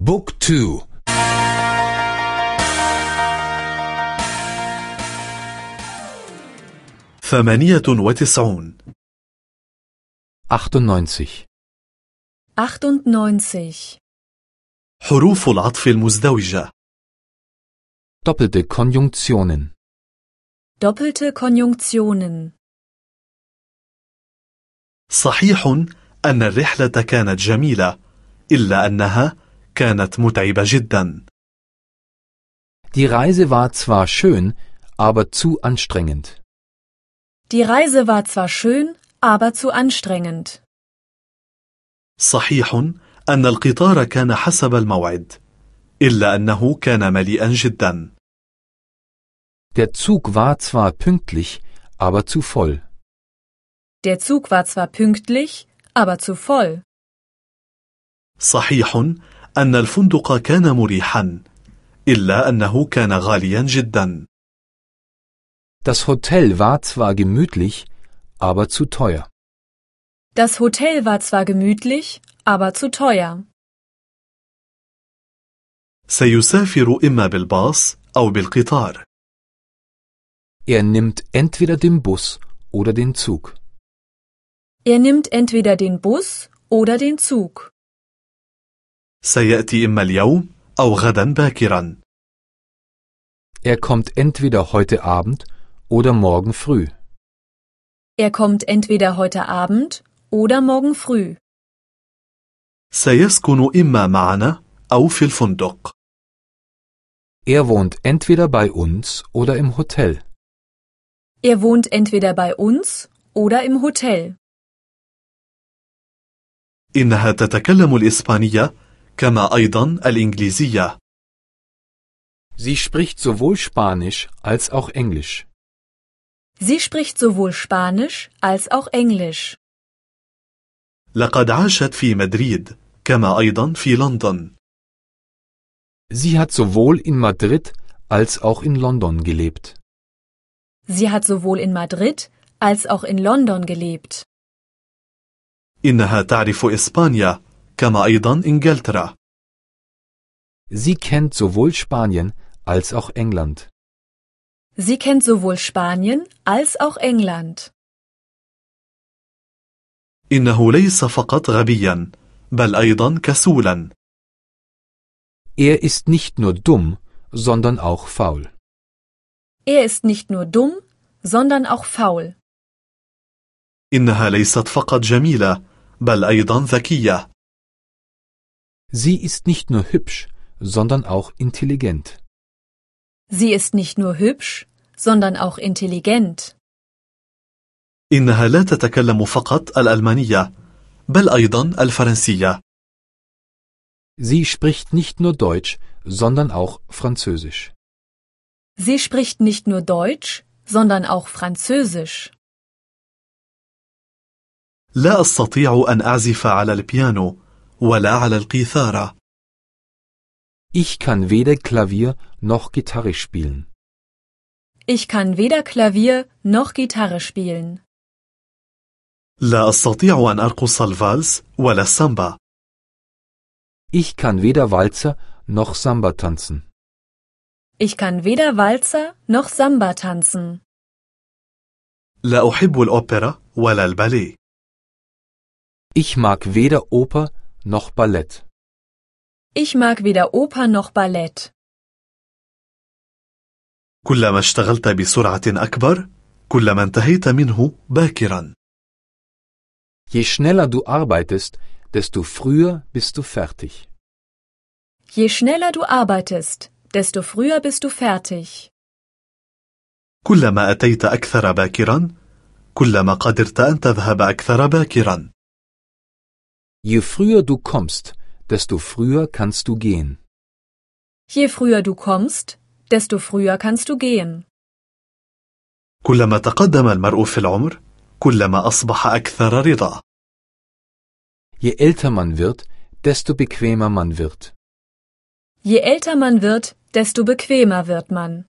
بوك تو ثمانية وتسعون 98. 98. حروف العطف المزدوجة Doppelte Konjunktionen. Doppelte Konjunktionen. صحيح أن الرحلة كانت جميلة إلا أنها كانت متعبة جدا Die Reise war zwar schön, aber zu anstrengend. Die Reise war zwar schön, aber zu anstrengend. صحيح أن القطار كان حسب الموعد إلا أنه كان مليئا جدا Der Zug war zwar pünktlich, aber zu voll. Der Zug war zwar pünktlich, aber zu voll. صحيح أن الفندق كان مريحا إلا أنه كان غاليا جدا Das Hotel war zwar gemütlich, aber zu teuer. Das Hotel war zwar gemütlich, aber zu teuer. سيسافر إما بالباص أو بالقطار Er nimmt entweder den Bus oder den Zug. Er nimmt entweder den Bus oder den Zug. سيأتي إما اليوم أو غدا باكرا Er kommt entweder heute Abend oder morgen früh. Er kommt entweder heute Abend oder morgen früh. سيسكن إما معنا أو في الفندق Er wohnt entweder bei uns oder im Hotel. Er wohnt entweder bei uns oder im Hotel. إنها تتكلم الإسبانية كما أيضا الإنجليزية Sie spricht sowohl Spanisch als auch Englisch. Sie spricht sowohl Spanisch als auch Englisch. لقد عاشت في مدريد كما أيضا في لندن Sie hat sowohl in Madrid als auch in London gelebt. Sie hat sowohl in Madrid als auch in London gelebt. إنها تعرف إسبانيا كما أيضا إنجلترا Sie kennt sowohl Spanien als auch England. Sie kennt sowohl Spanien als auch England. إنه ليس فقط غبيا بل أيضا كسولا Er ist nicht nur dumm, sondern auch faul. Er ist nicht nur dumm, sondern auch faul. إنها ليست فقط جميلة بل أيضا ذكية Sie ist nicht nur hübsch, sondern auch intelligent. Sie ist nicht nur hübsch, sondern auch intelligent. إنها لا تتكلم فقط الألمانية بل أيضا الفرنسية Sie spricht nicht nur Deutsch, sondern auch Französisch. Sie spricht nicht nur Deutsch, sondern auch Französisch. لا أستطيع أن أعزف على البيانو ولا على القيثارة Ich kann weder Klavier noch Gitarre spielen. Ich kann weder Klavier noch Gitarre spielen. لا أستطيع أن أرقص الفالس ولا السامبا Ich kann weder Walzer noch Samba tanzen. Ich kann weder Walzer noch Samba tanzen. لا أحب الأوبرا ولا الباليه Ich mag weder Oper noch Ballett. Ich mag weder Oper noch Ballett. كلما اشتغلت بسرعة أكبر كلما انتهيت منه باكرا Je schneller du arbeitest, desto früher bist du fertig. Je schneller du arbeitest, desto früher bist du fertig. كلما أتيت أكثر باكرا كلما قدرت أن تذهب أكثر باكرا Je früher du kommst, desto früher kannst du gehen. Je früher du kommst, desto früher kannst du gehen. كلما تقدم المرء في العمر كلما أصبح أكثر رضا Je älter man wird, desto bequemer man wird. Je älter man wird, desto bequemer wird man.